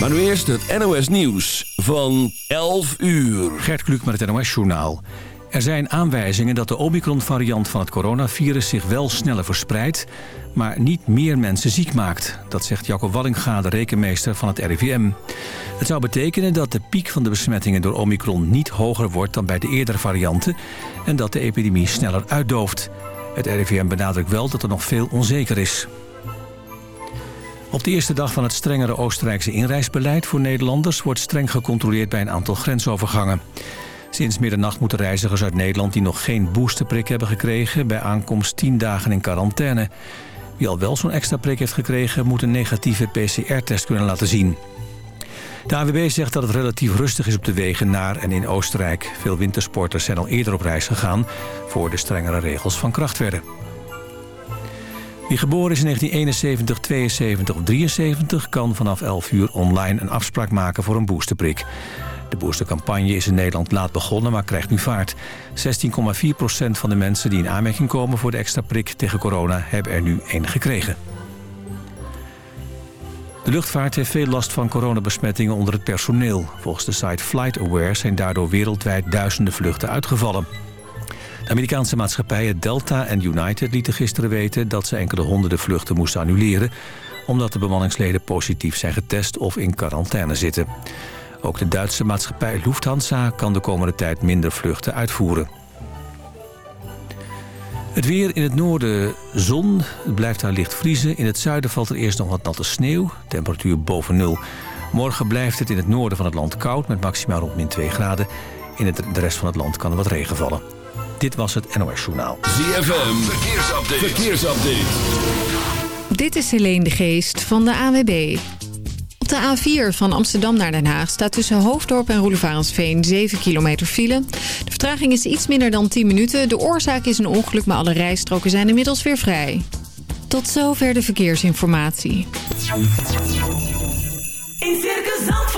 Maar nu eerst het NOS Nieuws van 11 uur. Gert Kluk met het NOS Journaal. Er zijn aanwijzingen dat de Omicron-variant van het coronavirus zich wel sneller verspreidt, maar niet meer mensen ziek maakt. Dat zegt Jacob Wallinga, de rekenmeester van het RIVM. Het zou betekenen dat de piek van de besmettingen door Omicron niet hoger wordt dan bij de eerdere varianten en dat de epidemie sneller uitdooft. Het RIVM benadrukt wel dat er nog veel onzeker is. Op de eerste dag van het strengere Oostenrijkse inreisbeleid voor Nederlanders... wordt streng gecontroleerd bij een aantal grensovergangen. Sinds middernacht moeten reizigers uit Nederland die nog geen boosterprik hebben gekregen... bij aankomst 10 dagen in quarantaine. Wie al wel zo'n extra prik heeft gekregen... moet een negatieve PCR-test kunnen laten zien. De AWB zegt dat het relatief rustig is op de wegen naar en in Oostenrijk. Veel wintersporters zijn al eerder op reis gegaan... voor de strengere regels van kracht werden. Wie geboren is in 1971, 72 of 73... kan vanaf 11 uur online een afspraak maken voor een boosterprik. De boostercampagne is in Nederland laat begonnen, maar krijgt nu vaart. 16,4% van de mensen die in aanmerking komen voor de extra prik tegen corona... hebben er nu één gekregen. De luchtvaart heeft veel last van coronabesmettingen onder het personeel. Volgens de site FlightAware zijn daardoor wereldwijd duizenden vluchten uitgevallen. Amerikaanse maatschappijen Delta en United lieten gisteren weten... dat ze enkele honderden vluchten moesten annuleren... omdat de bemanningsleden positief zijn getest of in quarantaine zitten. Ook de Duitse maatschappij Lufthansa kan de komende tijd minder vluchten uitvoeren. Het weer in het noorden zon. Het blijft daar licht vriezen. In het zuiden valt er eerst nog wat natte sneeuw. Temperatuur boven nul. Morgen blijft het in het noorden van het land koud... met maximaal rond min 2 graden. In het, de rest van het land kan er wat regen vallen. Dit was het NOS Journaal. ZFM, verkeersupdate. verkeersupdate. Dit is Helene de Geest van de AWB. Op de A4 van Amsterdam naar Den Haag staat tussen Hoofddorp en Roelevarensveen 7 kilometer file. De vertraging is iets minder dan 10 minuten. De oorzaak is een ongeluk, maar alle rijstroken zijn inmiddels weer vrij. Tot zover de verkeersinformatie. In Circus Zandvoort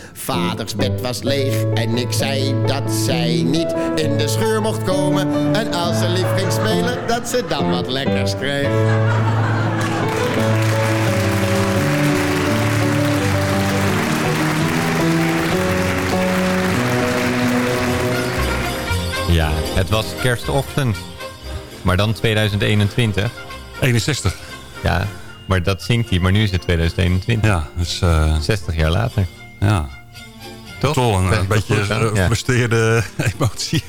Vaders bed was leeg en ik zei dat zij niet in de scheur mocht komen. En als ze lief ging spelen, dat ze dan wat lekkers kreeg. Ja, het was kerstochtend. Maar dan 2021. 61. Ja, maar dat zingt hij. Maar nu is het 2021. Ja, dus eh, 60 jaar later. ja. Toch? Toch een, wel beetje eh, Ja. gefrustreerde emotie.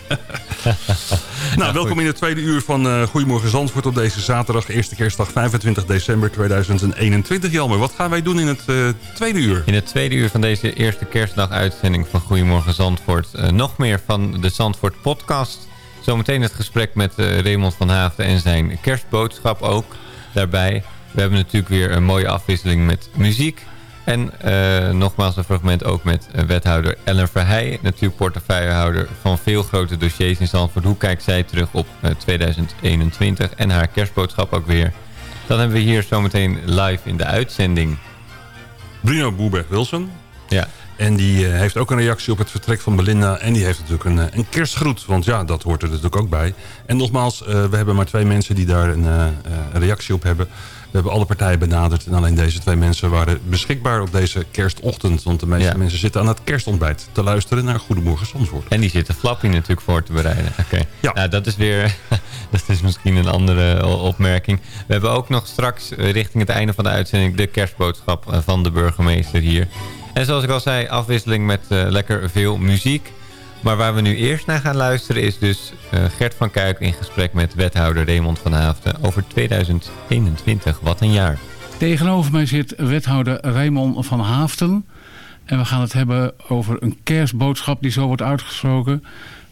nou, welkom in het tweede uur van eh Goedemorgen Zandvoort op deze zaterdag, eerste kerstdag 25 december 2021. Jelmer, wat gaan wij doen in het eh, tweede uur? In het tweede uur van deze eerste kerstdag uitzending van Goedemorgen Zandvoort... eh, nog meer van de Zandvoort podcast. Zometeen het gesprek met eh, Raymond van Haafden en zijn kerstboodschap ook daarbij. We hebben natuurlijk weer een mooie afwisseling met muziek. En eh, nogmaals een fragment ook met eh, wethouder Ellen Verheij... natuurlijk portefeuillehouder van veel grote dossiers in Zandvoort. Hoe kijkt zij terug op eh, 2021 en haar kerstboodschap ook weer... Dan hebben we hier zometeen live in de uitzending. Bruno Boerberg-Wilson. Ja, En die eh, heeft ook een reactie op het vertrek van Belinda. En die heeft natuurlijk een, eh, een kerstgroet. Want ja, dat hoort er natuurlijk ook bij. En nogmaals, eh, we hebben maar twee mensen die daar een, eh, eh, een reactie op hebben. We hebben alle partijen benaderd. En alleen deze twee mensen waren beschikbaar op deze kerstochtend. Want de meeste Ja. mensen zitten aan het kerstontbijt te luisteren naar Goedemorgen Zandvoort. En die zitten Flappy natuurlijk voor te bereiden. Oké. Ja. Nou, dat is weer... dat is misschien een andere o- opmerking. We hebben ook nog straks eh, richting het einde van de uitzending... de kerstboodschap eh, van de burgemeester hier. En zoals ik al zei, afwisseling met eh, lekker veel muziek. Maar waar we nu eerst naar gaan luisteren is dus eh, Gert van Kuik... in gesprek met wethouder Raymond van Haafden over 2021. Wat een jaar. Tegenover mij zit wethouder Raymond van Haafden. En we gaan het hebben over een kerstboodschap die zo wordt uitgesproken.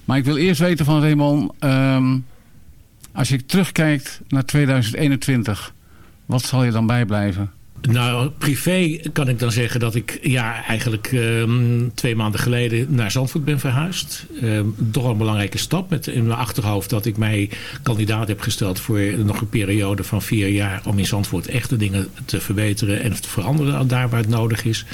Maar ik wil eerst weten van Raymond... ehm, als je terugkijkt naar 2021... wat zal je dan bijblijven? Nou, privé kan ik dan zeggen dat ik ja, eigenlijk ehm, twee maanden geleden naar Zandvoort ben verhuisd. Ehm, toch een belangrijke stap met in mijn achterhoofd dat ik mij kandidaat heb gesteld voor nog een periode van vier jaar om in Zandvoort echte dingen te verbeteren en te veranderen daar waar het nodig is.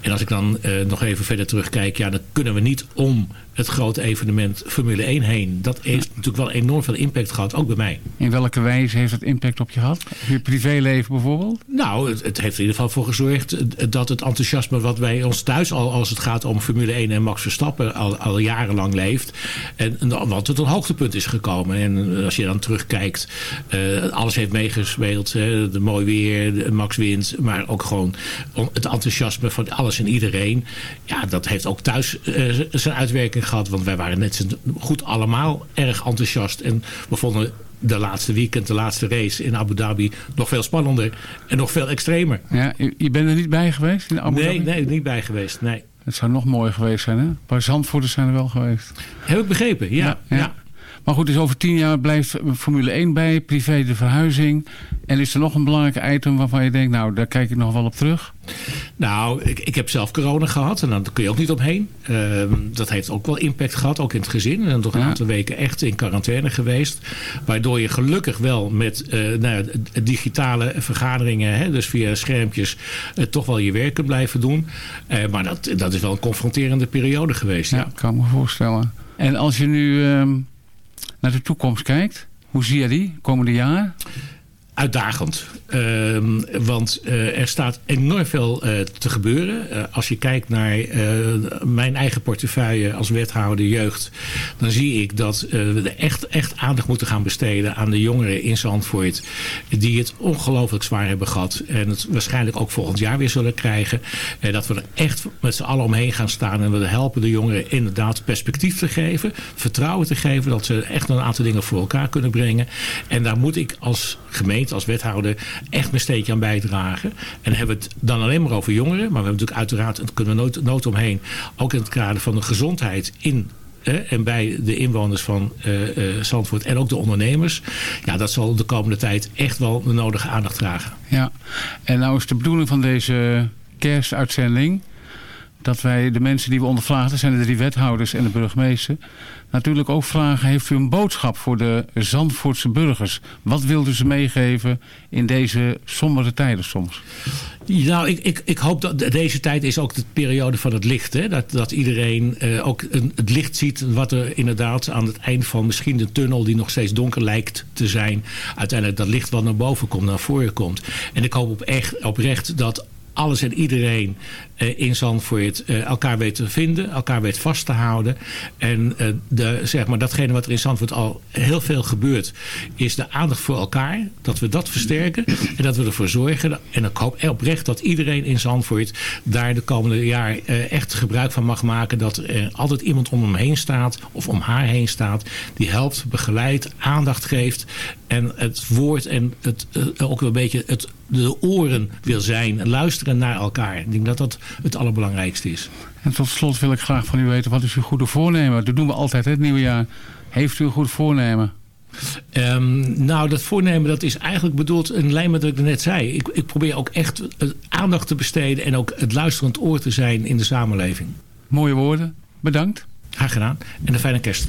En als ik dan eh, nog even verder terugkijk, ja, dan kunnen we niet om het grote evenement Formule 1 heen. Dat heeft natuurlijk wel enorm veel impact gehad, ook bij mij. In welke wijze heeft het impact op je gehad? Op je privéleven bijvoorbeeld? Nou, het, het heeft er in ieder geval voor gezorgd eh, dat het enthousiasme wat bij ons thuis al als het gaat om Formule 1 en Max Verstappen al, al jarenlang leeft. En, en wat tot een hoogtepunt is gekomen. En eh, als je dan terugkijkt, eh, alles heeft meegespeeld. Hè, de mooi weer, de Max wint, maar ook gewoon het enthousiasme van alles en iedereen. Ja, dat heeft ook thuis zijn uitwerking gehad. Want wij waren net zo goed allemaal erg enthousiast. En we vonden de laatste weekend, de laatste race in Abu Dhabi nog veel spannender en nog veel extremer. Ja, je, je bent er niet bij geweest in Abu Nee, Dhabi? nee, niet bij geweest. Nee. Het zou nog mooier geweest zijn, hè? Een paar Zandvoorters zijn er wel geweest. Heb ik begrepen, ja. ja. Maar goed, dus over tien jaar blijft Formule 1 bij, privé de verhuizing. En is er nog een belangrijk item waarvan je denkt, nou, daar kijk ik nog wel op terug? Nou, ik, ik heb zelf corona gehad en daar kun je ook niet omheen. Ehm, dat heeft ook wel impact gehad, ook in het gezin. En toch een Ja. aantal weken echt in quarantaine geweest. Waardoor je gelukkig wel met eh, nou digitale vergaderingen, hè, dus via schermpjes, eh, toch wel je werk kunt blijven doen. Eh, maar dat, dat is wel een confronterende periode geweest. Ja. Ja, kan me voorstellen. En als je nu ehm, naar de toekomst kijkt, hoe zie je die komende jaar? Uitdagend. Ehm, want eh, er staat enorm veel eh, te gebeuren. Eh, als je kijkt naar mijn eigen portefeuille als wethouder jeugd... dan zie ik dat we er echt, echt aandacht moeten gaan besteden... aan de jongeren in Zandvoort... die het ongelooflijk zwaar hebben gehad... en het waarschijnlijk ook volgend jaar weer zullen krijgen. Dat we er echt met z'n allen omheen gaan staan... en we helpen de jongeren inderdaad perspectief te geven... vertrouwen te geven dat ze echt een aantal dingen voor elkaar kunnen brengen. En daar moet ik als gemeente, als wethouder... echt mijn steentje aan bijdragen. En hebben we het dan alleen maar over jongeren. Maar we hebben natuurlijk uiteraard, en kunnen we nooit omheen... ook in het kader van de gezondheid in en bij de inwoners van eh eh, Zandvoort en ook de ondernemers. Ja, dat zal de komende tijd echt wel de nodige aandacht dragen. Ja, en nou is de bedoeling van deze kerstuitzending... dat wij de mensen die we ondervragen, zijn de drie wethouders en de burgemeester... natuurlijk ook vragen, heeft u een boodschap voor de Zandvoortse burgers? Wat wilden ze meegeven in deze sombere tijden soms? Nou, ik, ik, ik hoop dat deze tijd is ook de periode van het licht. Hè? Dat, dat iedereen eh, ook een, het licht ziet wat er inderdaad aan het eind van misschien de tunnel die nog steeds donker lijkt te zijn. Uiteindelijk dat licht wat naar boven komt, naar voren komt. En ik hoop op echt, oprecht dat alles en iedereen in Zandvoort eh, elkaar weet te vinden, elkaar weet vast te houden. En eh, de, zeg maar, datgene wat er in Zandvoort al heel veel gebeurt, is de aandacht voor elkaar. Dat we dat versterken en dat we ervoor zorgen. En ik hoop oprecht dat iedereen in Zandvoort daar de komende jaar eh, echt gebruik van mag maken. Dat er altijd iemand om hem heen staat of om haar heen staat. Die helpt, begeleidt, aandacht geeft. En het woord en het, eh, ook een beetje het, de oren wil zijn. Luisteren naar elkaar. Ik denk dat dat het allerbelangrijkste is. En tot slot wil ik graag van u weten, wat is uw goede voornemen? Dat doen we altijd, hè, het nieuwe jaar. Heeft u een goed voornemen? Ehm, nou, dat voornemen dat is eigenlijk bedoeld in lijn met wat ik net zei. Ik, ik probeer ook echt eh, aandacht te besteden en ook het luisterend oor te zijn in de samenleving. Mooie woorden. Bedankt. Graag gedaan. En een fijne kerst.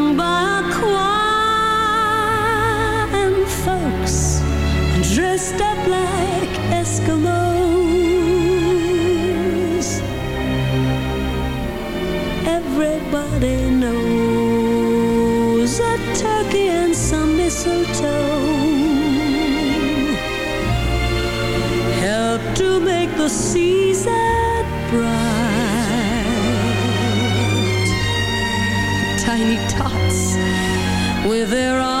dressed up like Eskimos. Everybody knows a turkey and some mistletoe help to make the season bright. Tiny tots with their eyes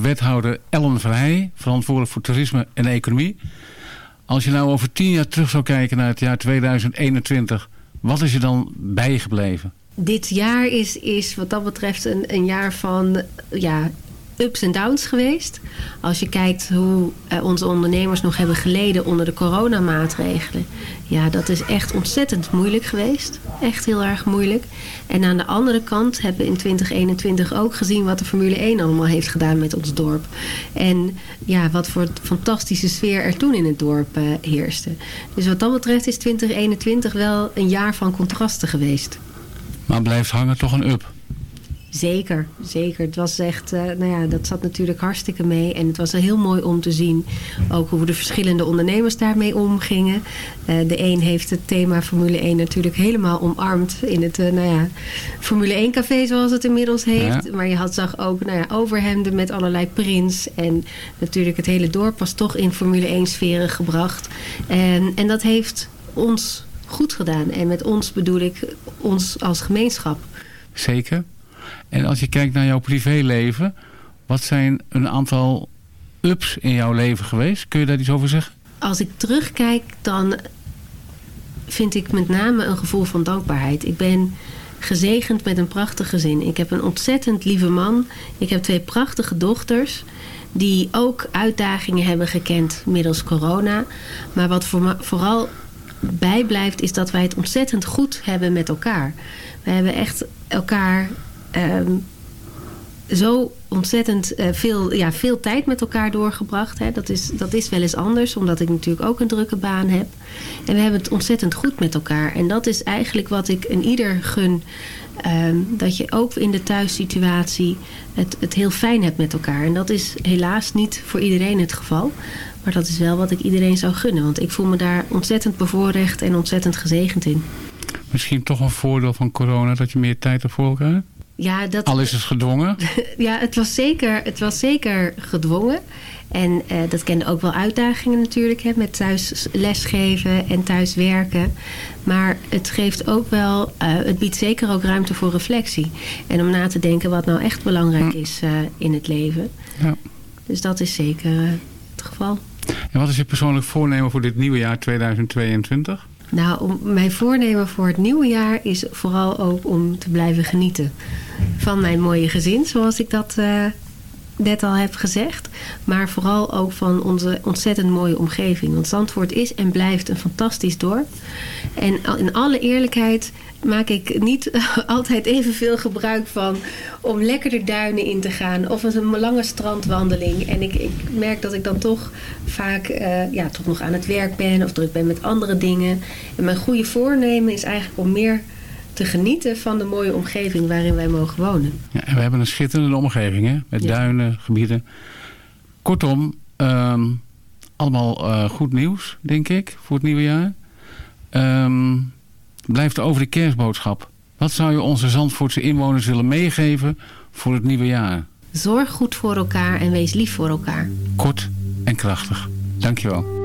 Wethouder Ellen Verheij, verantwoordelijk voor toerisme en economie. Als je nou over tien jaar terug zou kijken naar het jaar 2021, wat is je dan bijgebleven? Dit jaar is, is wat dat betreft een, een jaar van ja, ups en downs geweest. Als je kijkt hoe eh, onze ondernemers nog hebben geleden onder de coronamaatregelen. Ja, dat is echt ontzettend moeilijk geweest. Echt heel erg moeilijk. En aan de andere kant hebben we in 2021 ook gezien wat de Formule 1 allemaal heeft gedaan met ons dorp. En ja, wat voor fantastische sfeer er toen in het dorp eh, heerste. Dus wat dat betreft is 2021 wel een jaar van contrasten geweest. Maar blijft hangen toch een up. Zeker, zeker. Het was echt, eh, nou ja, dat zat natuurlijk hartstikke mee. En het was heel mooi om te zien ook hoe de verschillende ondernemers daarmee omgingen. Eh, de een heeft het thema Formule 1 natuurlijk helemaal omarmd in het, eh, nou ja, Formule 1 café zoals het inmiddels heeft. Ja. Maar je had, zag ook, nou ja, overhemden met allerlei prints. En natuurlijk het hele dorp was toch in Formule 1 sferen gebracht. En, en dat heeft ons goed gedaan. En met ons bedoel ik ons als gemeenschap. Zeker. En als je kijkt naar jouw privéleven, wat zijn een aantal ups in jouw leven geweest? Kun je daar iets over zeggen? Als ik terugkijk, dan vind ik met name een gevoel van dankbaarheid. Ik ben gezegend met een prachtig gezin. Ik heb een ontzettend lieve man. Ik heb twee prachtige dochters. Die ook uitdagingen hebben gekend middels corona. Maar wat voor vooral bijblijft is dat wij het ontzettend goed hebben met elkaar. We hebben echt elkaar ehm, zo ontzettend eh, veel, ja, veel tijd met elkaar doorgebracht. Hè. Dat, is, dat is wel eens anders, omdat ik natuurlijk ook een drukke baan heb. En we hebben het ontzettend goed met elkaar. En dat is eigenlijk wat ik een ieder gun. ehm, dat je ook in de thuissituatie het, het heel fijn hebt met elkaar. En dat is helaas niet voor iedereen het geval. Maar dat is wel wat ik iedereen zou gunnen. Want ik voel me daar ontzettend bevoorrecht en ontzettend gezegend in. Misschien toch een voordeel van corona dat je meer tijd hebt voor elkaar? Ja, dat, Al is het gedwongen. ja, het was zeker, het was zeker gedwongen. En eh, dat kende ook wel uitdagingen natuurlijk. Hè, met thuis lesgeven en thuis werken. Maar het geeft ook wel... eh, het biedt zeker ook ruimte voor reflectie. En om na te denken wat nou echt belangrijk is eh, in het leven. Ja. Dus dat is zeker het geval. En wat is je persoonlijk voornemen voor dit nieuwe jaar 2022? Nou, mijn voornemen voor het nieuwe jaar is vooral ook om te blijven genieten van mijn mooie gezin, zoals ik dat eh, net al heb gezegd. Maar vooral ook van onze ontzettend mooie omgeving. Want Zandvoort is en blijft een fantastisch dorp. En in alle eerlijkheid maak ik niet altijd evenveel gebruik van om lekker de duinen in te gaan. Of een lange strandwandeling. En ik, ik merk dat ik dan toch vaak eh, ja, toch nog aan het werk ben of druk ben met andere dingen. En mijn goede voornemen is eigenlijk om meer te genieten van de mooie omgeving waarin wij mogen wonen. Ja, en we hebben een schitterende omgeving, hè? Met Ja. duinen, gebieden. Kortom, ehm, allemaal eh, goed nieuws, denk ik, voor het nieuwe jaar. Ehm, blijft over de kerstboodschap. Wat zou je onze Zandvoortse inwoners willen meegeven voor het nieuwe jaar? Zorg goed voor elkaar en wees lief voor elkaar. Kort en krachtig. Dankjewel.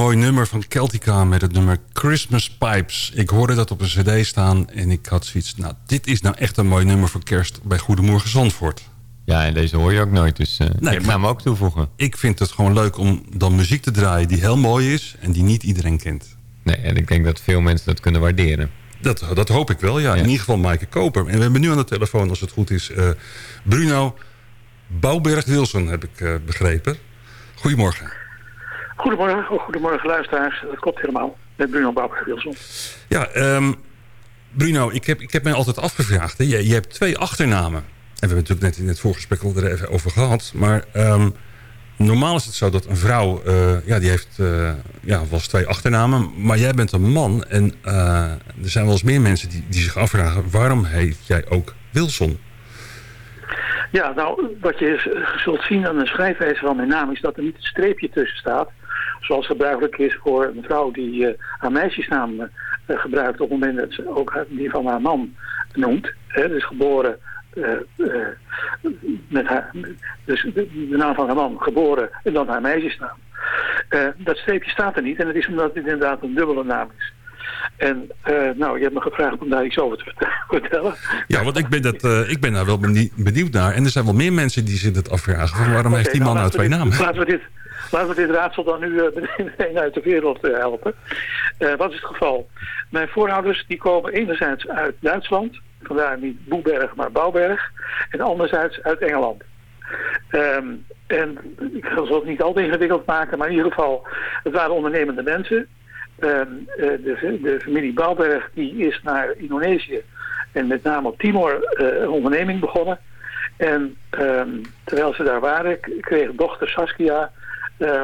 Mooi nummer van Celtica met het nummer Christmas Pipes. Ik hoorde dat op een cd staan en ik had zoiets... nou, dit is nou echt een mooi nummer voor kerst bij Goedemorgen Zandvoort. Ja, en deze hoor je ook nooit, dus eh Nee, ik ga hem ook toevoegen. Ik vind het gewoon leuk om dan muziek te draaien die heel mooi is... en die niet iedereen kent. Nee, en ik denk dat veel mensen dat kunnen waarderen. Dat, dat hoop ik wel, ja. In ieder geval Maaike Koper. En we hebben nu aan de telefoon, als het goed is... eh, Bruno Bouwberg-Wilson, heb ik eh, begrepen. Goedemorgen. Goedemorgen, oh, goedemorgen luisteraars. Dat klopt helemaal. Met Bruno Bouwberg-Wilson. Ja, ehm, Bruno, ik heb, ik heb mij altijd afgevraagd. Hè. Je, je hebt twee achternamen. En we hebben het natuurlijk net in het voorgesprek al er even over gehad. Maar ehm, normaal is het zo dat een vrouw, eh, ja, die heeft eh, ja, wel twee achternamen. Maar jij bent een man en eh, er zijn wel eens meer mensen die, die zich afvragen... waarom heet jij ook Wilson? Ja, nou, wat je zult zien aan de schrijfwijze van mijn naam is dat er niet een streepje tussen staat. Zoals gebruikelijk is voor een vrouw die eh, haar meisjesnaam eh, gebruikt op het moment dat ze ook die van haar man noemt. Hè, dus geboren eh, met haar, dus de, de naam van haar man, geboren en dan haar meisjesnaam. Dat streepje staat er niet en het is omdat het inderdaad een dubbele naam is. En eh, nou, je hebt me gevraagd om daar iets over te verte- vertellen. Ja, want ik ben, dat, eh, ik ben daar wel benie- benieuwd naar. En er zijn wel meer mensen die zich dat afvragen. Van waarom heeft die man nou twee dit- namen? Laten we dit, laten we dit raadsel dan nu meteen uit de wereld helpen. Wat is het geval? Mijn voorouders die komen enerzijds uit Duitsland, vandaar niet Boeberg maar Bouwberg, en anderzijds uit Engeland. Ehm, en ik zal het niet al te ingewikkeld maken, maar in ieder geval, het waren ondernemende mensen. Ehm, eh, de, de familie Bouwberg die is naar Indonesië en met name op Timor eh, een onderneming begonnen. En ehm, terwijl ze daar waren, kreeg dochter Saskia eh,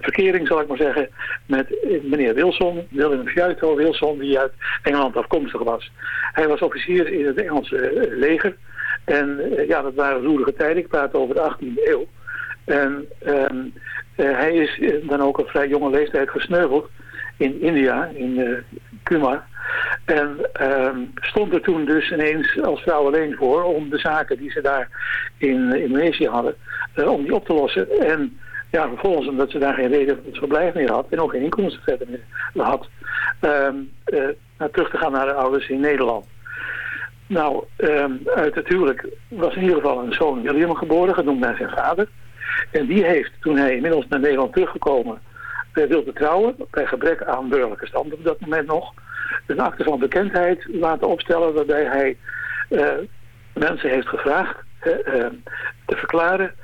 verkering, zal ik maar zeggen, met meneer Wilson, Willem Fjuito Wilson, die uit Engeland afkomstig was. Hij was officier in het Engelse leger. En ja, dat waren roerige tijden. Ik praat over de 18e eeuw. En hij is eh, dan ook op vrij jonge leeftijd gesneuveld in India, in eh Kumar. En ehm, stond er toen dus ineens als vrouw alleen voor om de zaken die ze daar in eh, Indonesië hadden, eh, om die op te lossen. En ja, vervolgens omdat ze daar geen reden tot verblijf meer had en ook geen inkomsten verder meer had, ehm, eh, naar terug te gaan naar de ouders in Nederland. Nou, ehm, uit het huwelijk was in ieder geval een zoon William geboren, genoemd naar zijn vader. En die heeft, toen hij inmiddels naar Nederland teruggekomen eh, wilde trouwen, bij gebrek aan burgerlijke stand op dat moment nog, een akte van bekendheid laten opstellen waarbij hij eh, mensen heeft gevraagd eh, te verklaren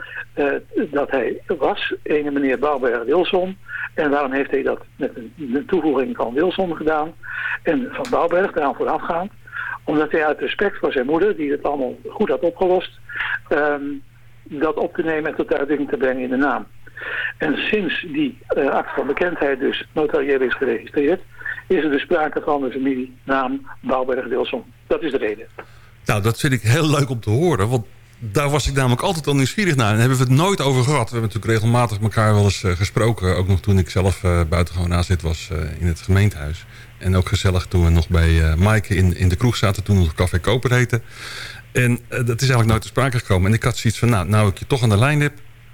dat hij was, ene meneer Bouwberg Wilson. En waarom heeft hij dat met een, een toevoeging van Wilson gedaan en van Bouwberg daaraan voorafgaand? Omdat hij uit respect voor zijn moeder, die het allemaal goed had opgelost, ehm, dat op te nemen en tot uitdrukking te brengen in de naam. En sinds die eh acte van bekendheid dus notarieel is geregistreerd, is er dus sprake van de familienaam Bouwberg-Wilson. Dat is de reden. Nou, dat vind ik heel leuk om te horen. Want daar was ik namelijk altijd al nieuwsgierig naar. En daar hebben we het nooit over gehad. We hebben natuurlijk regelmatig elkaar wel eens eh, gesproken. Ook nog toen ik zelf eh buitengewoon aanzet was in het gemeentehuis. En ook gezellig toen we nog bij Maaike in, in de kroeg zaten. Toen nog Café Koper heette. En eh, dat is eigenlijk nooit te sprake gekomen. En ik had zoiets van, nou, nou ik je toch aan de lijn heb...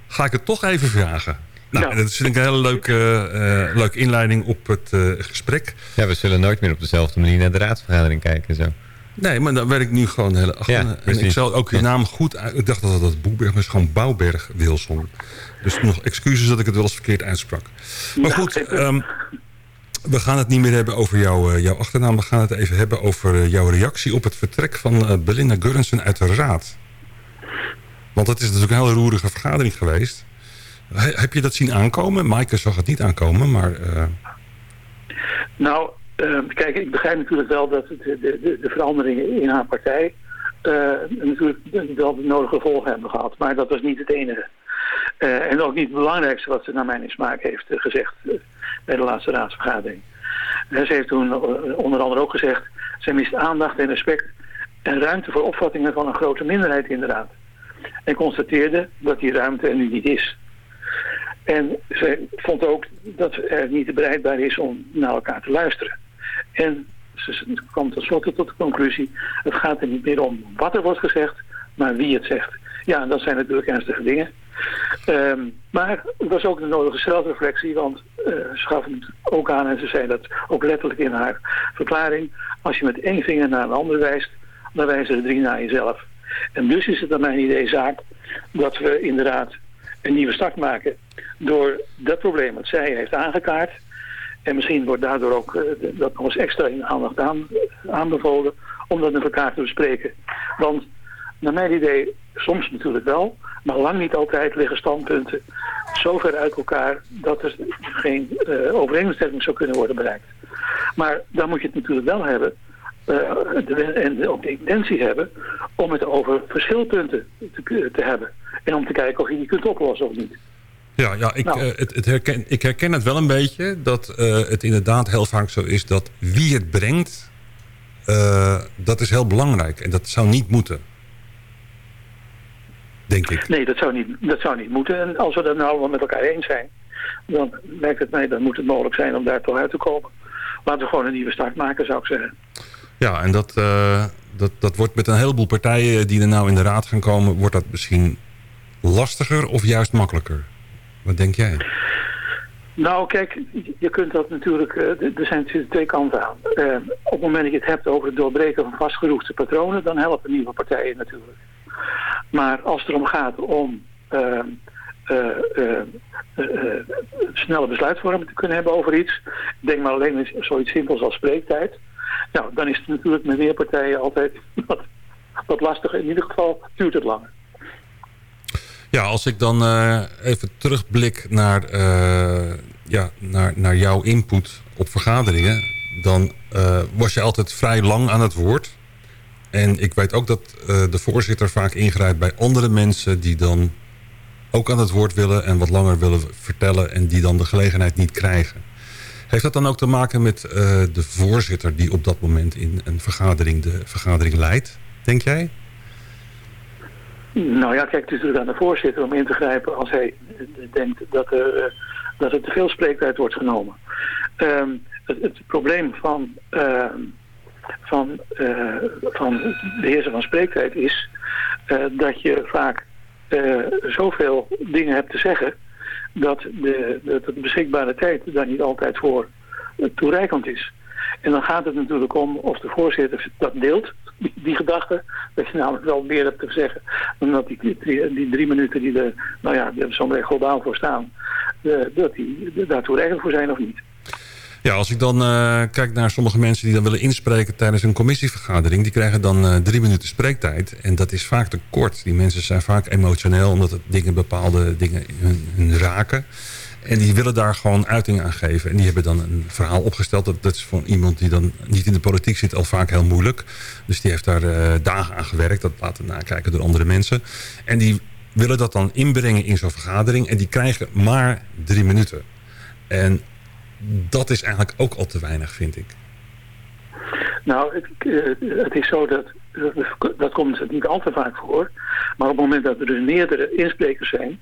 ga ik het toch even vragen. Nou, en dat vind ik een hele leuke, eh, leuke inleiding op het eh, gesprek. Ja, we zullen nooit meer op dezelfde manier naar de raadsvergadering kijken. Zo. Nee, maar dan werd ik nu gewoon heel achter. Ja, en ik zal ook je naam goed uit. Ik dacht dat dat Boeberg was, gewoon Bouwberg Wilson. Dus nog excuses dat ik het wel eens verkeerd uitsprak. Maar goed, ehm, we gaan het niet meer hebben over jouw, eh, achternaam. We gaan het even hebben over eh, jouw reactie op het vertrek van eh, Belinda Gurrensen uit de raad. Want dat is natuurlijk een hele roerige vergadering geweest. He- heb je dat zien aankomen? Maaike zag het niet aankomen, maar... Nou, kijk, ik begrijp natuurlijk wel dat de, de, de, de veranderingen in haar partij natuurlijk wel de nodige gevolgen hebben gehad. Maar dat was niet het enige. En ook niet het belangrijkste wat ze naar mijn smaak heeft gezegd bij de laatste raadsvergadering. Ze heeft toen eh, onder andere ook gezegd, zij mist aandacht en respect en ruimte voor opvattingen van een grote minderheid in de raad. En constateerde dat die ruimte er nu niet is. En zij vond ook dat er niet bereidbaar is om naar elkaar te luisteren. En ze kwam tenslotte tot de conclusie, het gaat er niet meer om wat er wordt gezegd, maar wie het zegt. Ja, en dat zijn natuurlijk ernstige dingen. Ehm, maar het was ook een nodige zelfreflectie, want eh, ze gaf het ook aan en ze zei dat ook letterlijk in haar verklaring. Als je met één vinger naar een ander wijst, dan wijzen er drie naar jezelf. En dus is het naar mijn idee zaak dat we inderdaad een nieuwe start maken door dat probleem wat zij heeft aangekaart. En misschien wordt daardoor ook eh, dat nog eens extra in aandacht aan, aanbevolen om dat met elkaar te bespreken. Want naar mijn idee, soms natuurlijk wel, maar lang niet altijd liggen standpunten zo ver uit elkaar dat er geen eh, overeenstemming zou kunnen worden bereikt. Maar dan moet je het natuurlijk wel hebben eh, de- en ook de intentie hebben om het over verschilpunten te, te hebben. En om te kijken of je die kunt oplossen of niet. Ja, ja ik, Nou. eh, het, het herken, ik herken het wel een beetje. Dat het inderdaad heel vaak zo is dat wie het brengt... dat is heel belangrijk. En dat zou niet moeten. Denk ik. Nee, dat zou niet, dat zou niet moeten. En als we dat nou allemaal met elkaar eens zijn, dan lijkt het mij, dan moet het mogelijk zijn om daar toch uit te komen. Laten we gewoon een nieuwe start maken, zou ik zeggen. Ja, en dat, eh, dat, dat wordt met een heleboel partijen die er nou in de raad gaan komen... wordt dat misschien lastiger of juist makkelijker? Wat denk jij? Nou, kijk, je kunt dat natuurlijk, eh, er zijn twee kanten aan. Eh, op het moment dat je het hebt over het doorbreken van vastgeroeste patronen, dan helpen nieuwe partijen natuurlijk. Maar als het erom gaat om eh, eh, snelle besluitvorming te kunnen hebben over iets, denk maar alleen zoiets simpels als spreektijd. Nou, dan is het natuurlijk met meer partijen altijd wat, wat lastiger. In ieder geval duurt het langer. Ja, als ik dan eh, even terugblik naar, eh, ja, naar, naar jouw input op vergaderingen... dan eh, was je altijd vrij lang aan het woord. En ik weet ook dat de voorzitter vaak ingrijpt bij andere mensen... die dan ook aan het woord willen en wat langer willen vertellen... en die dan de gelegenheid niet krijgen. Heeft dat dan ook te maken met de voorzitter... die op dat moment in een vergadering de vergadering leidt, denk jij? Nou ja, kijk, het is natuurlijk aan de voorzitter om in te grijpen als hij denkt dat er, eh, dat er te veel spreektijd wordt genomen. Ehm, het, het probleem van, ehm, van, eh, van van spreektijd is eh, dat je vaak zoveel dingen hebt te zeggen dat de, dat de beschikbare tijd daar niet altijd voor toereikend is. En dan gaat het natuurlijk om of de voorzitter dat deelt, die, gedachte. Dat je namelijk wel meer hebt te zeggen dan dat die, die, drie minuten die er, nou ja, zo'n globaal voor staan, eh, dat die daar toereikend voor zijn of niet. Ja, als ik dan eh, kijk naar sommige mensen die dan willen inspreken tijdens een commissievergadering, die krijgen dan eh, drie minuten spreektijd. En dat is vaak te kort. Die mensen zijn vaak emotioneel omdat het dingen, bepaalde dingen hun raken. En die willen daar gewoon uiting aan geven. En die hebben dan een verhaal opgesteld. Dat, dat is voor iemand die dan niet in de politiek zit al vaak heel moeilijk. Dus die heeft daar eh, dagen aan gewerkt. Dat laten nakijken door andere mensen. En die willen dat dan inbrengen in zo'n vergadering. En die krijgen maar drie minuten. En dat is eigenlijk ook al te weinig, vind ik. Nou, het, eh, het is zo dat, dat komt niet al te vaak voor. Maar op het moment dat er dus meerdere insprekers zijn...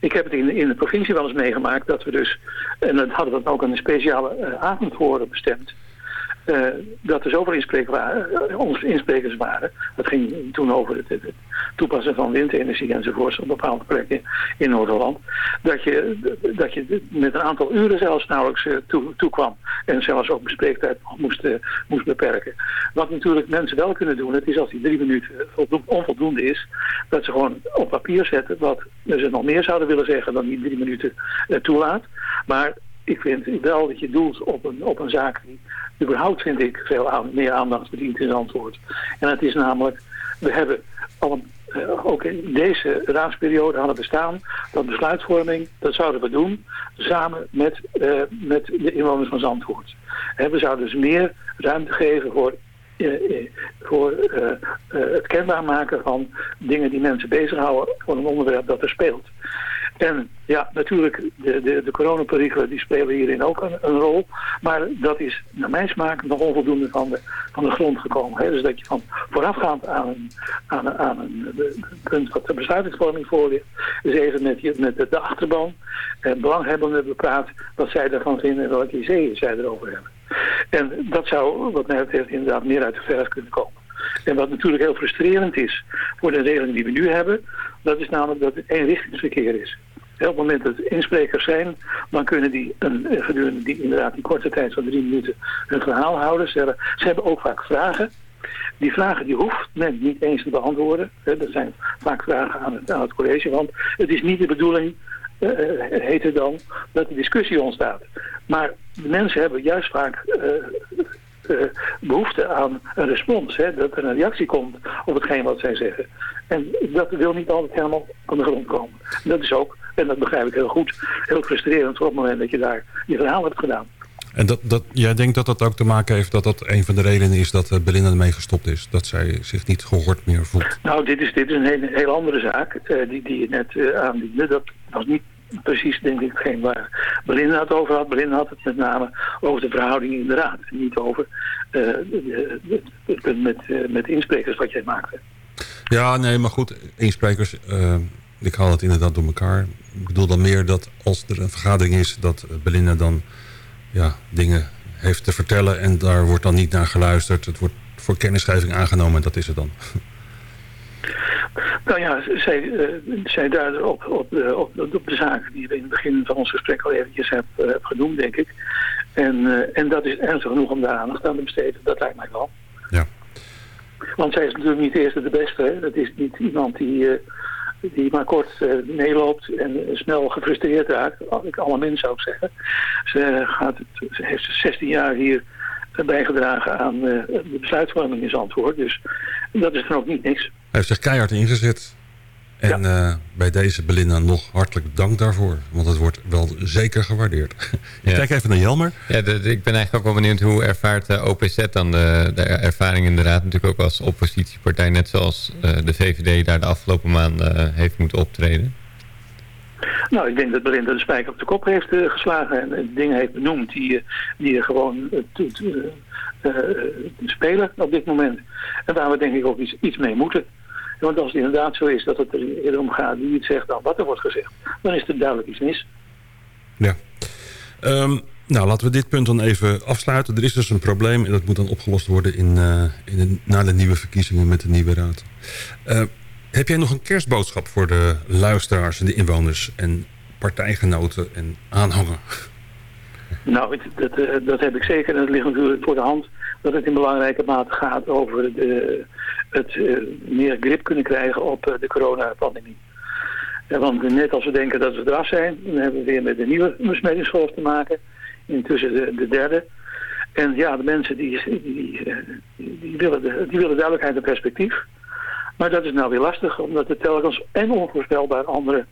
Ik heb het in, in de provincie wel eens meegemaakt dat we dus... En dan hadden we ook een speciale eh, avond voor bestemd. Eh, dat er zoveel insprekers waren, eh, insprekers waren. Dat ging toen over het, toepassen van windenergie enzovoorts op bepaalde plekken in Noord-Holland. Dat je, dat je met een aantal uren zelfs nauwelijks eh, toe, toekwam. En zelfs ook bespreektijd moest, moest beperken. Wat natuurlijk mensen wel kunnen doen, het is als die drie minuten voldo- onvoldoende is, dat ze gewoon op papier zetten wat ze nog meer zouden willen zeggen dan die drie minuten toelaat. Maar ik vind wel dat je doelt op een, op een zaak die überhaupt vind ik veel meer aandacht verdient in antwoord. En het is namelijk, we hebben eh, ook in deze raadsperiode hadden we staan dat besluitvorming, dat zouden we doen samen met, eh, met de inwoners van Zandvoort. Hè, we zouden dus meer ruimte geven voor, eh, voor het kenbaar maken van dingen die mensen bezighouden voor een onderwerp dat er speelt. En ja, natuurlijk, de, de, de die spelen hierin ook een, rol. Maar dat is naar mijn smaak nog onvoldoende van de, van de grond gekomen. Hè? Dus dat je van voorafgaand aan een, aan aan een de- punt wat de besluitvorming voor ligt... dus even met, met de, de achterban en belanghebbenden bepraat... wat zij ervan vinden en welke ideeën zij erover hebben. En dat zou, wat mij betreft, inderdaad meer uit de verf kunnen komen. En wat natuurlijk heel frustrerend is voor de regeling die we nu hebben... dat is namelijk dat het eenrichtingsverkeer is. Op het moment dat er insprekers zijn, dan kunnen die een, eh, gedurende die, inderdaad die korte tijd van drie minuten hun verhaal houden. Ze hebben, ze hebben ook vaak vragen. Die vragen die hoeft men niet eens te beantwoorden. Dat zijn vaak vragen aan het, aan college, want het is niet de bedoeling, eh, heet het dan, dat de discussie ontstaat. Maar de mensen hebben juist vaak eh, eh, behoefte aan een respons. Hè, dat er een reactie komt op hetgeen wat zij zeggen. En dat wil niet altijd helemaal van de grond komen. En dat is ook, en dat begrijp ik heel goed, heel frustrerend op het moment dat je daar je verhaal hebt gedaan. En dat, dat, jij denkt dat dat ook te maken heeft dat dat een van de redenen is dat eh, Belinda ermee gestopt is? Dat zij zich niet gehoord meer voelt? Nou, dit is, dit is een hele, heel andere zaak eh, die, die je net uh, aandiende. Dat was niet precies, denk ik, hetgeen waar Belinda het over had. Belinda had het met name over de verhouding in de raad. Niet over uh, het punt met, met insprekers wat jij maakte. Ja, nee, maar goed, insprekers, ik haal het inderdaad door elkaar. Ik bedoel dan meer dat als er een vergadering is... dat Belinda dan ja, dingen heeft te vertellen... en daar wordt dan niet naar geluisterd. Het wordt voor kennisgeving aangenomen en dat is het dan. Nou ja, zij, uh, zij duiden op, op, de, op, op de zaken die we in het begin van ons gesprek al eventjes heb, uh, heb genoemd, denk ik. En, uh, en dat is ernstig genoeg om daar aandacht aan te besteden. Dat lijkt mij wel. Ja. Want zij is natuurlijk niet de eerste de beste. Hè? Dat is niet iemand die, die maar kort meeloopt en snel gefrustreerd raakt. Ik alle mensen zou ik zeggen. Ze, gaat het, ze heeft 16 jaar hier bijgedragen aan de besluitvorming in Zandvoort. Dus dat is dan ook niet niks. Hij heeft zich keihard ingezet. En ja. uh, bij deze Belinda nog hartelijk dank daarvoor. Want het wordt wel zeker gewaardeerd. Ja. Kijk even naar Jelmer. Ja, de, de, ik ben eigenlijk ook wel benieuwd hoe ervaart de OPZ dan de, de ervaring in de raad. Natuurlijk ook als oppositiepartij. Net zoals uh, de VVD daar de afgelopen maanden uh, heeft moeten optreden. Nou, ik denk dat Belinda de spijker op de kop heeft geslagen. En dingen heeft benoemd die, die er gewoon spelen op dit moment. En waar we denk ik ook iets, iets mee moeten. Want als het inderdaad zo is dat het er eerder om gaat wie het zegt dan wat er wordt gezegd, dan is er duidelijk iets mis. Ja. Um, nou, laten we dit punt dan even afsluiten. Er is dus een probleem en dat moet dan opgelost worden in, uh, in na de nieuwe verkiezingen met de nieuwe raad. Uh, heb jij nog een kerstboodschap voor de luisteraars en de inwoners en partijgenoten en aanhangers? Nou, dat, dat, dat heb ik zeker en dat ligt natuurlijk voor de hand dat het in belangrijke mate gaat over de, het uh, meer grip kunnen krijgen op uh, de coronapandemie. Want net als we denken dat we eraf zijn, dan hebben we weer met een nieuwe besmettingsgolf te maken. Intussen de, de derde. En ja, de mensen die, die, die, willen, de, die willen duidelijkheid en perspectief. Maar dat is nou weer lastig, omdat er telkens en onvoorspelbaar andere,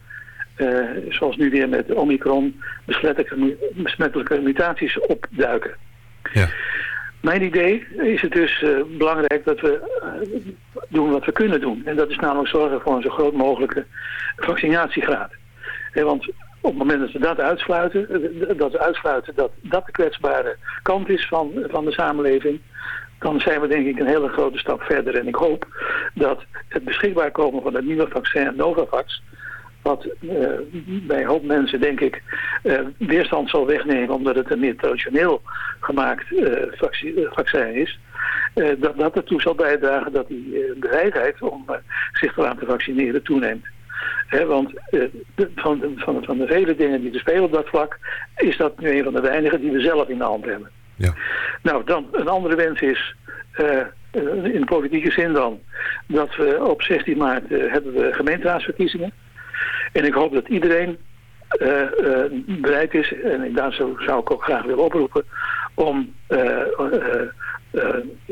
uh, zoals nu weer met Omicron, besmettelijke, besmettelijke mutaties opduiken. Ja. Mijn idee is het dus uh, belangrijk dat we uh, doen wat we kunnen doen. En dat is namelijk zorgen voor een zo groot mogelijke vaccinatiegraad. He, want op het moment dat we dat uitsluiten, dat we uitsluiten dat dat de kwetsbare kant is van, van de samenleving, dan zijn we denk ik een hele grote stap verder. En ik hoop dat het beschikbaar komen van het nieuwe vaccin Novavax, wat uh, bij een hoop mensen, denk ik, uh, weerstand zal wegnemen... omdat het een meer traditioneel gemaakt uh, vaccin is... dat dat ertoe zal bijdragen dat die bereidheid om zich te laten vaccineren toeneemt. He, want de, van, de, van, van de vele dingen die er spelen op dat vlak... is dat nu een van de weinigen die we zelf in de hand hebben. Ja. Nou, dan een andere wens is... in politieke zin dan... dat we op 16 maart hebben we gemeenteraadsverkiezingen... En ik hoop dat iedereen uh, uh, bereid is, en daar zou, ik ook graag willen oproepen, om uh,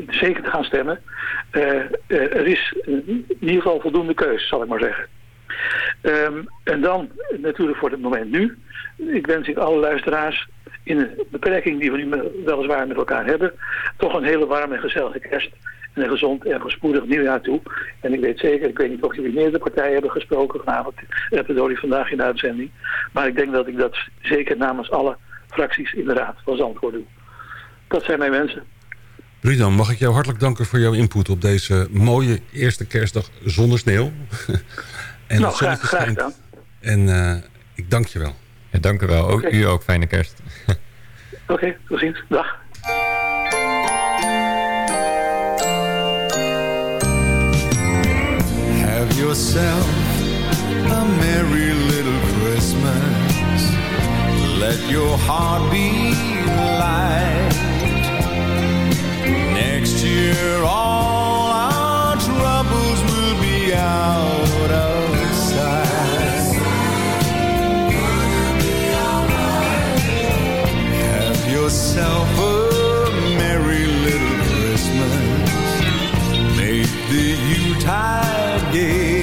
zeker te gaan stemmen. er is in ieder geval voldoende keus, zal ik maar zeggen. Um, en dan natuurlijk voor het moment nu. Ik wens ik alle luisteraars in de beperking die we nu weliswaar met elkaar hebben... toch een hele warme en gezellige kerst en een gezond en voorspoedig nieuwjaar toe. En ik weet zeker, ik weet niet of jullie meerdere partijen hebben gesproken vanavond. Het jullie vandaag in de uitzending. Maar ik denk dat ik dat zeker namens alle fracties in de Raad van Zandvoort doe. Dat zijn mijn wensen. Bridan, mag ik jou hartelijk danken voor jouw input op deze mooie eerste kerstdag zonder sneeuw. en nou, graag, graag gedaan. En uh, ik dank je wel. Ja, dank u wel. Ook, okay. U ook fijne kerst. Oké, okay, tot ziens. Dag. Yourself a merry little Christmas. Let your heart be light. Next year, all our troubles will be out of sight. Have yourself a merry little Christmas. Make the Yuletide gay.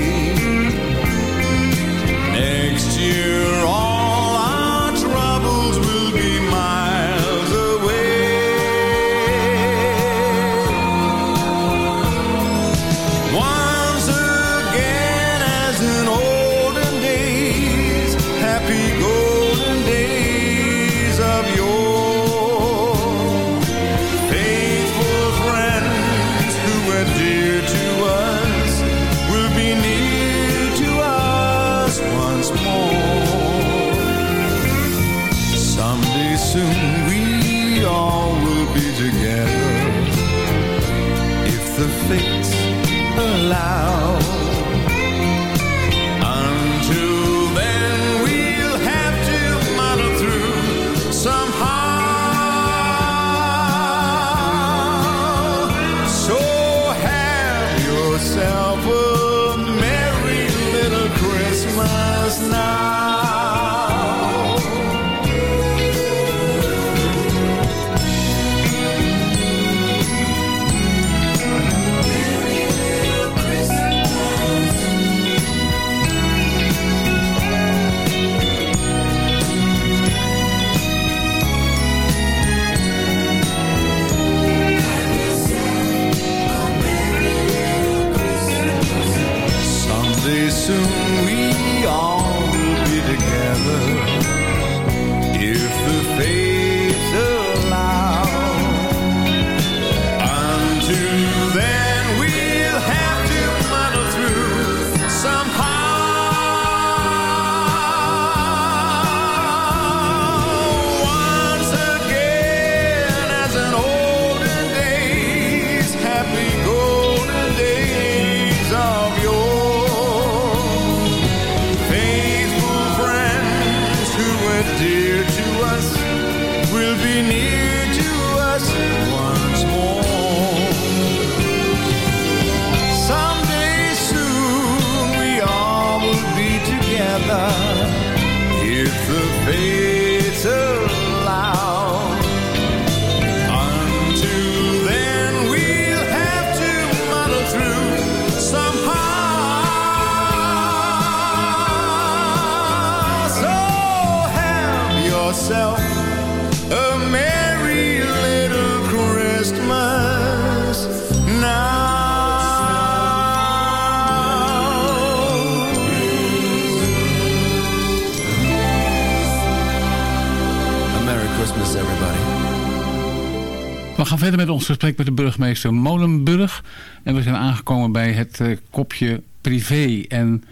Gesprek met de burgemeester Molenburg. En we zijn aangekomen bij het eh, kopje privé. En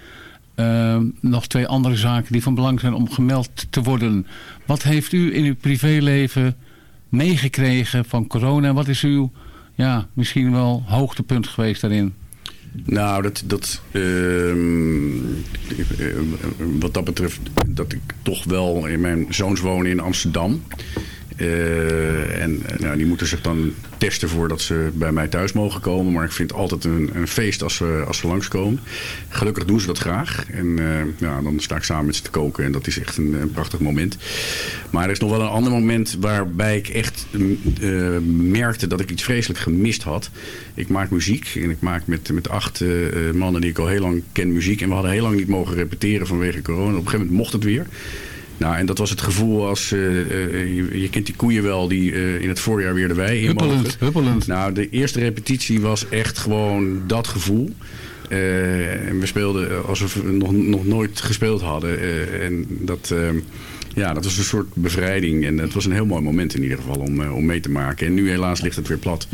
eh, nog twee andere zaken die van belang zijn om gemeld te worden. Wat heeft u in uw privéleven meegekregen van corona? Wat is uw ja, misschien wel hoogtepunt geweest daarin? Nou, dat, dat, ehm, eh, wat dat betreft, dat ik toch wel in mijn zoons wonen in Amsterdam. Eh, en eh, nou, die moeten zich dan testen voordat ze bij mij thuis mogen komen. Maar ik vind altijd een, een feest als ze, als ze langskomen. Gelukkig doen ze dat graag. En eh, ja, dan sta ik samen met ze te koken. En dat is echt een, een prachtig moment. Maar er is nog wel een ander moment waarbij ik echt eh, merkte dat ik iets vreselijk gemist had. Ik maak muziek en ik maak met, met acht mannen die ik al heel lang ken muziek. En we hadden heel lang niet mogen repeteren vanwege corona. Op een gegeven moment mocht het weer. Nou, en dat was het gevoel als... eh, eh, je, je kent die koeien wel die eh, in het voorjaar weer de wei in Huppelend, huppelend. Nou, de eerste repetitie was echt gewoon dat gevoel. En we speelden alsof we nog, nog nooit gespeeld hadden. En dat, eh, ja, dat was een soort bevrijding. En het was een heel mooi moment in ieder geval om, eh, om mee te maken. En nu helaas ligt het weer plat.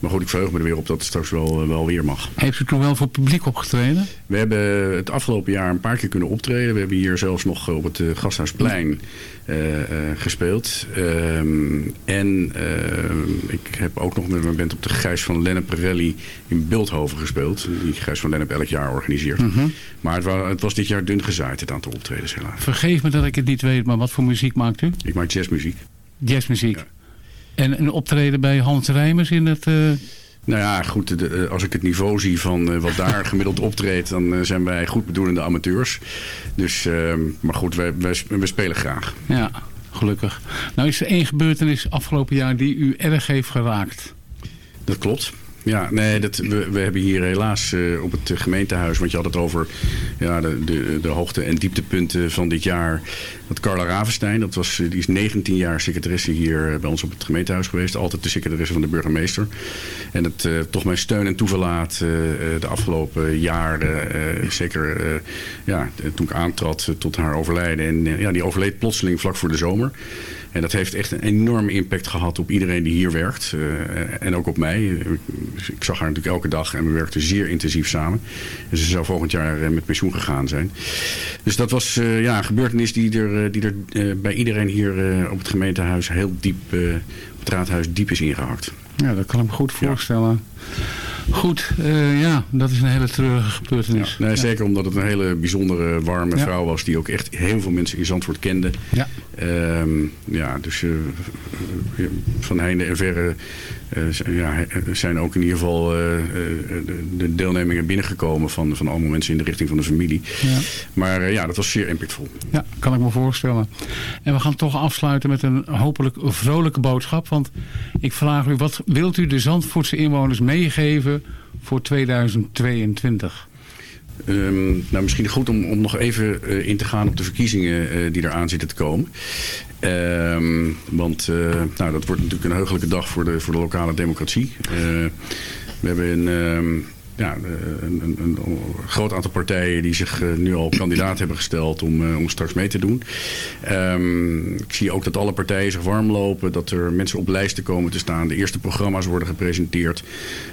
Maar goed, ik verheug me er weer op dat het straks wel, wel weer mag. Heeft u toen wel voor publiek opgetreden? We hebben het afgelopen jaar een paar keer kunnen optreden. We hebben hier zelfs nog op het eh, Gasthuisplein eh, eh, gespeeld. Ehm, en eh, ik heb ook nog met mijn band op de Gijs van Lennep Rally in Beeldhoven gespeeld. Die Gijs van Lennep elk jaar organiseert. Mhm. Maar het, wa- het was dit jaar dun gezaaid, het aantal optredens helaas. Vergeef me dat ik het niet weet, maar wat voor muziek maakt u? Ik maak jazzmuziek. Jazzmuziek. En een optreden bij Hans Rijmers in het... eh, Nou ja, goed, de- eh, als ik het niveau zie van eh, wat daar gemiddeld optreedt... dan zijn wij goed bedoelende amateurs. Dus, ehm, maar goed, wij, wij, we spelen graag. Ja, gelukkig. Nou is er één gebeurtenis afgelopen jaar die u erg heeft geraakt. Dat klopt. Ja, nee, dat, we, we hebben hier helaas eh, op het eh, gemeentehuis, want je had het over ja, de, de, de hoogte- en dieptepunten van dit jaar. Dat Carla Ravenstein, dat was, eh, die is 19 jaar secretaresse hier eh, bij ons op het gemeentehuis geweest. Altijd de secretaresse van de burgemeester. En eh, toch mijn steun en toeverlaat eh, de afgelopen jaren. zeker ja, toen ik aantrad tot haar overlijden. En ja, die overleed plotseling vlak voor de zomer. En dat heeft echt een enorme impact gehad op iedereen die hier werkt. eh, en ook op mij. Ik zag haar natuurlijk elke dag en we werkten zeer intensief samen. En ze zou volgend jaar eh, met pensioen gegaan zijn. Dus dat was eh, ja, een gebeurtenis die er, die er bij iedereen hier op het gemeentehuis heel diep, op het raadhuis diep is ingehakt. Ja, dat kan ik me goed voorstellen. Goed, eh, ja, dat is een hele treurige gebeurtenis. Nee, Ja. Zeker omdat het een hele bijzondere, warme Ja. vrouw was... die ook echt heel veel mensen in Zandvoort kende. Ja. Ehm, ja, dus eh, van heinde en verre eh, ja, zijn ook in ieder geval de, de deelnemingen binnengekomen... Van, van allemaal mensen in de richting van de familie. Ja. Maar ja, dat was zeer impactvol. Ja, kan ik me voorstellen. En we gaan toch afsluiten met een hopelijk vrolijke boodschap. Want ik vraag u, wat wilt u de Zandvoortse inwoners meegeven voor 2022? Ehm, nou, misschien goed om, om nog even eh, in te gaan op de verkiezingen eh, die eraan zitten te komen. Ehm, want eh, nou, dat wordt natuurlijk een heugelijke dag voor de, voor de lokale democratie. We hebben een, ehm, ja, eh, een, groot aantal partijen die zich eh, nu al kandidaat hebben gesteld om, eh, om straks mee te doen. Ehm, ik zie ook dat alle partijen zich warm lopen, dat er mensen op lijsten komen te staan. De eerste programma's worden gepresenteerd.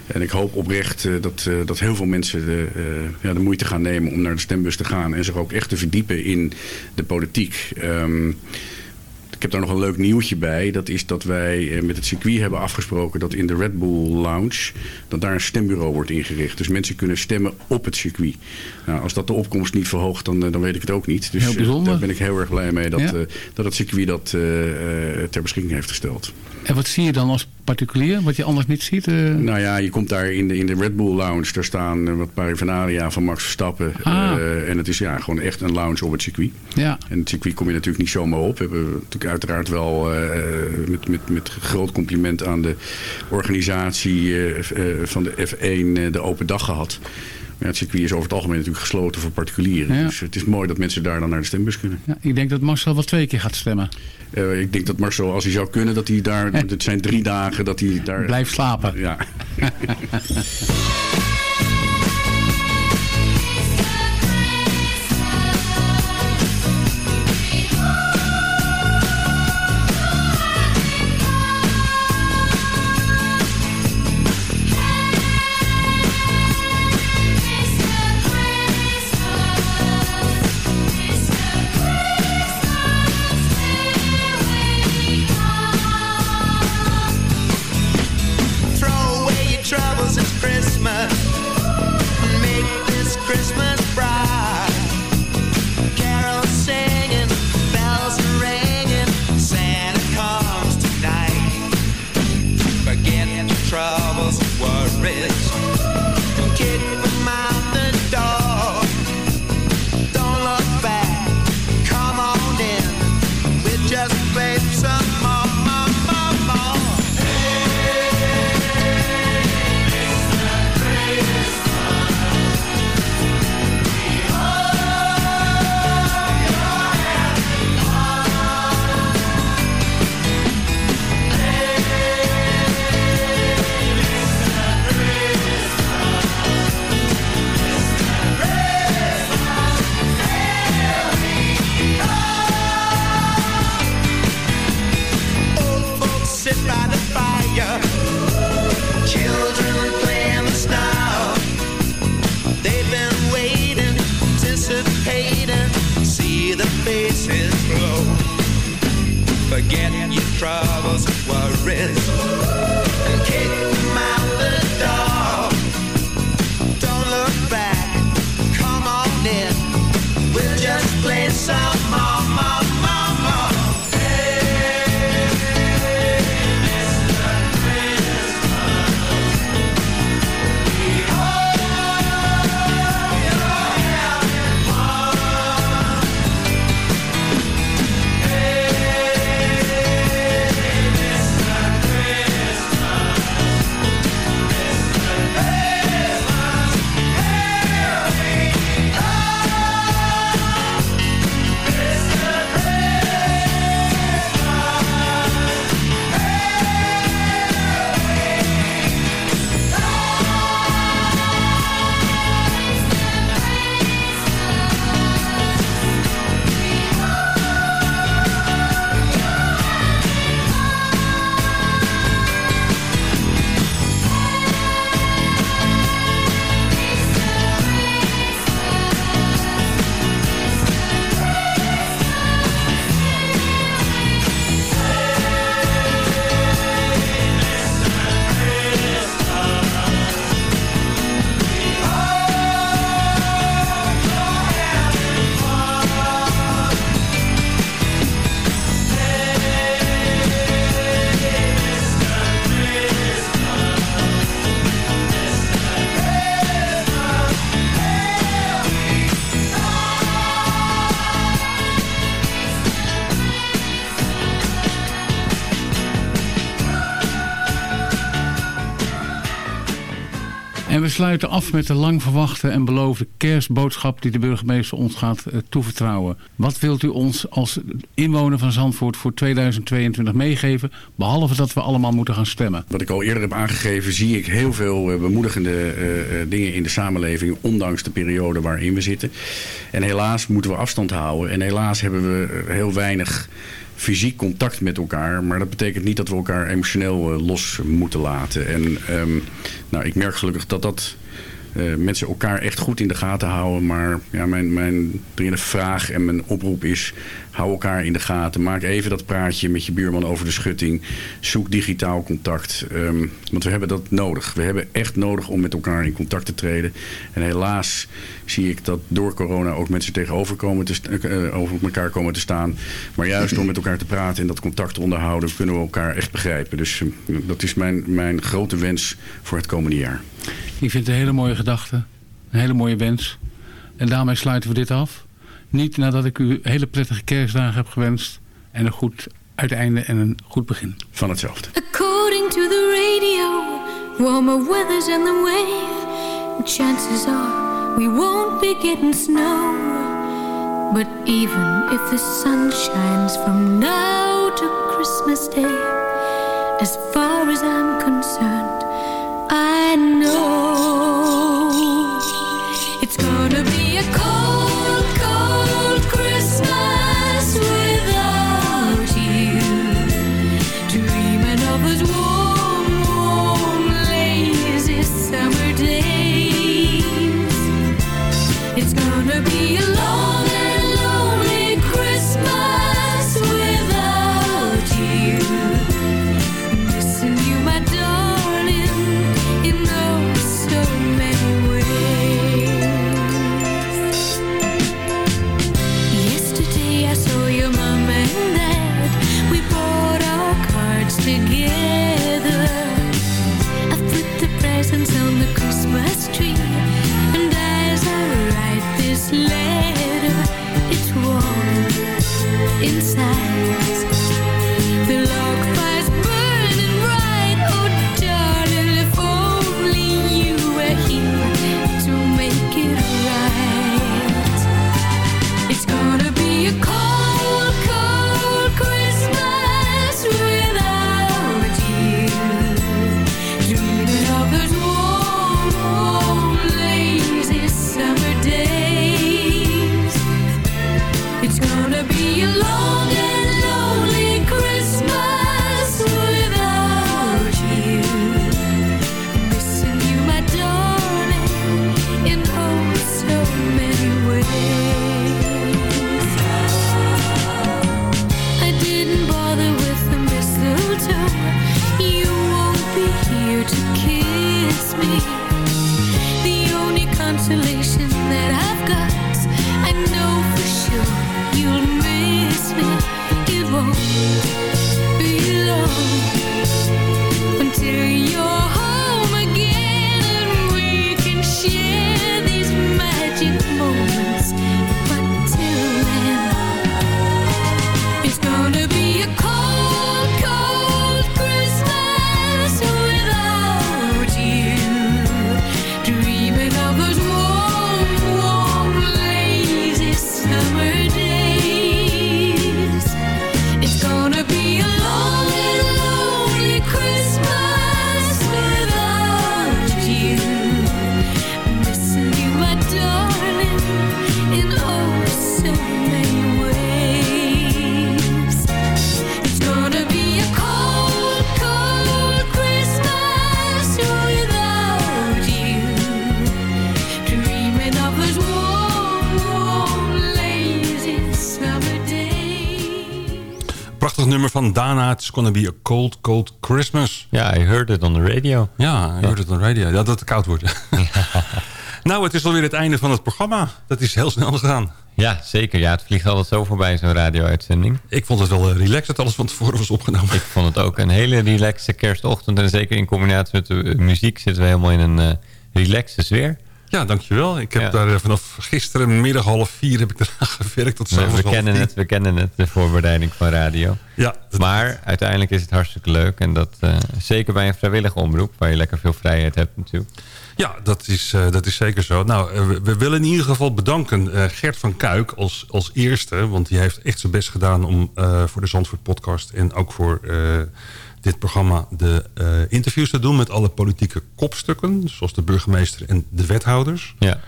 En ik hoop oprecht dat, dat heel veel mensen de, ja, de moeite gaan nemen om naar de stembus te gaan en zich ook echt te verdiepen in de politiek. Ehm, ik heb daar nog een leuk nieuwtje bij. Dat is dat wij eh, met het circuit hebben afgesproken dat in de Red Bull Lounge... dat daar een stembureau wordt ingericht. Dus mensen kunnen stemmen op het circuit. Nou, als dat de opkomst niet verhoogt, dan, eh, dan weet ik het ook niet. Dus Heel eh, bijzonder. daar ben ik heel erg blij mee dat, Ja. dat het circuit dat ter beschikking heeft gesteld. En wat zie je dan als particulier, wat je anders niet ziet? eh? Nou ja, je komt daar in de, in de Red Bull Lounge. Daar staan eh, wat paraphernalia van Max Verstappen. Ah. Eh, en het is ja, gewoon echt een lounge op het circuit. Ja. En het circuit kom je natuurlijk niet zomaar op. We hebben natuurlijk uiteraard wel met, met, met groot compliment aan de organisatie van de F1 eh, de open dag gehad. Ja, het circuit is over het algemeen natuurlijk gesloten voor particulieren. Ja. Dus het is mooi dat mensen daar dan naar de stembus kunnen. Ja, ik denk dat Marcel wel twee keer gaat stemmen. Eh, ik denk dat Marcel, als hij zou kunnen, dat hij daar... Het zijn drie dagen dat hij daar... Blijf slapen. Ja. troubles worries. En we sluiten af met de lang verwachte en beloofde kerstboodschap die de burgemeester ons gaat eh, toevertrouwen. Wat wilt u ons als inwoner van Zandvoort voor 2022 meegeven, behalve dat we allemaal moeten gaan stemmen? Wat ik al eerder heb aangegeven, zie ik heel veel eh, bemoedigende eh, dingen in de samenleving, ondanks de periode waarin we zitten. En helaas moeten we afstand houden. En helaas hebben we heel weinig fysiek contact met elkaar. Maar dat betekent niet dat we elkaar emotioneel eh, los moeten laten. En ehm, nou, ik merk gelukkig dat dat eh, mensen elkaar echt goed in de gaten houden. Maar ja, mijn, mijn dringende vraag en mijn oproep is... hou elkaar in de gaten. Maak even dat praatje met je buurman over de schutting. Zoek digitaal contact. Ehm, want we hebben dat nodig. We hebben echt nodig om met elkaar in contact te treden. En helaas zie ik dat door corona ook mensen tegenover komen te, st- eh, over elkaar komen te staan. Maar juist door met elkaar te praten en dat contact te onderhouden... kunnen we elkaar echt begrijpen. Dus eh, dat is mijn, mijn grote wens voor het komende jaar. Ik vind het een hele mooie gedachte. Een hele mooie wens. En daarmee sluiten we dit af. Niet nadat ik u hele prettige kerstdagen heb gewenst. En een goed uiteinde en een goed begin. Van hetzelfde. According to the radio, warmer weather's in the way. Chances are we won't be getting snow. But even if the sun shines from now to Christmas Day, as far as I'm concerned, I know Dana. It's gonna be a cold, cold Christmas. Ja, I heard it on the radio. Ja, I heard it on the radio. Ja, dat het koud wordt. nou, het is alweer het einde van het programma. Dat is heel snel gegaan. Ja, zeker. Ja, het vliegt altijd zo voorbij, zo'n radio-uitzending. Ik vond het wel eh, relaxed dat alles van tevoren was opgenomen. Ik vond het ook een hele relaxe kerstochtend. En zeker in combinatie met de eh, muziek zitten we helemaal in een eh relaxe sfeer. Ja, dankjewel. Ik heb daar eh, vanaf gisterenmiddag half vier heb ik eraan gewerkt tot s'avonds we kennen het, we kennen het, de voorbereiding van radio. Ja, maar uiteindelijk is het hartstikke leuk. En dat eh, zeker bij een vrijwillige omroep, waar je lekker veel vrijheid hebt natuurlijk. Ja, dat is, eh, dat is zeker zo. Nou, we, we willen in ieder geval bedanken Gert van Kuik als, als eerste. Want die heeft echt zijn best gedaan om voor de Zandvoort podcast... en ook voor dit programma de eh, interviews te doen... met alle politieke kopstukken, zoals de burgemeester en de wethouders. Ja.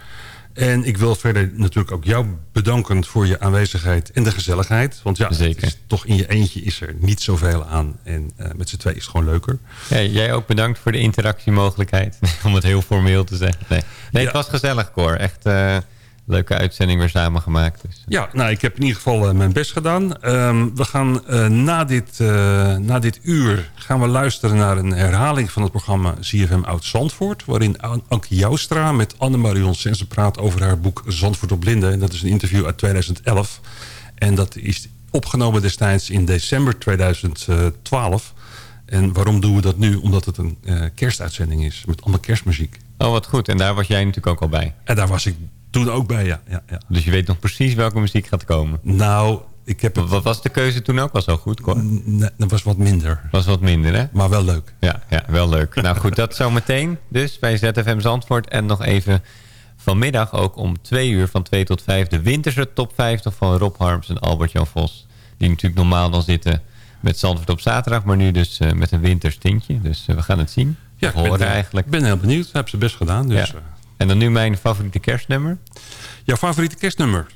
En ik wil verder natuurlijk ook jou bedanken voor je aanwezigheid en de gezelligheid. Want ja, is toch in je eentje is er niet zoveel aan. En eh, met z'n twee is het gewoon leuker. Ja, jij ook bedankt voor de interactiemogelijkheid. Om het heel formeel te zeggen. Nee, nee het was gezellig, Cor. Echt eh, leuke uitzending weer samen gemaakt. Dus. Ja, nou, ik heb in ieder geval eh, mijn best gedaan. Ehm, we gaan eh, na, dit, eh, na dit uur gaan we luisteren naar een herhaling van het programma ZFM Oud Zandvoort. Waarin An- Anke Joustra met Anne-Marion Sensen praat over haar boek Zandvoort op Blinden. En dat is een interview uit 2011. En dat is opgenomen destijds in december 2012. En waarom doen we dat nu? Omdat het een kerstuitzending is met allemaal kerstmuziek. Oh, wat goed. En daar was jij natuurlijk ook al bij. En daar was ik toen ook bij, ja. ja, ja. Dus je weet nog precies welke muziek gaat komen. Nou, ik heb... Wat was de keuze toen ook al zo goed, Cor? Nee, dat was wat minder. Was wat minder, hè? Maar wel leuk. Ja, ja wel leuk. nou goed, dat zometeen dus bij ZFM Zandvoort. En nog even vanmiddag ook om twee uur van 2 tot 5... de winterse top 50 van Rob Harms en Albert-Jan Vos. Die natuurlijk normaal dan zitten met Zandvoort op zaterdag... maar nu dus eh, met een winterstintje. Dus eh, we gaan het zien. Ja, ik horen eh, eigenlijk. Ik ben heel benieuwd. Heb ze best gedaan. Dus, Ja. Eh, En dan nu mijn favoriete kerstnummer. jouw favoriete kerstnummer?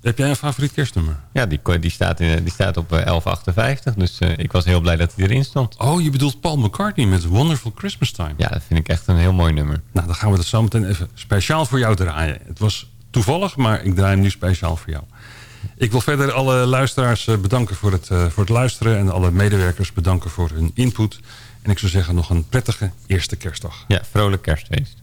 Heb jij een favoriet kerstnummer? Ja, die, die, staat, in, die staat op eh, 1158. Dus eh, ik was heel blij dat hij erin stond. Oh, je bedoelt Paul McCartney met Wonderful Christmas Time. Ja, dat vind ik echt een heel mooi nummer. Nou, dan gaan we dat zo meteen even speciaal voor jou draaien. Het was toevallig, maar ik draai hem nu speciaal voor jou. Ik wil verder alle luisteraars eh, bedanken voor het, eh, voor het luisteren... en alle medewerkers bedanken voor hun input. En ik zou zeggen nog een prettige eerste kerstdag. Ja, vrolijk kerstfeest.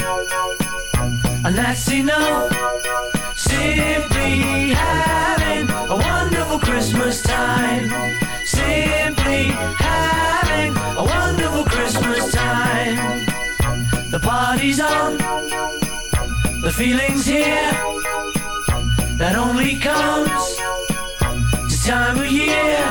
and that's enough. Simply having a wonderful Christmas time. Simply having a wonderful Christmas time. The party's on, the feeling's here. That only comes this time of year.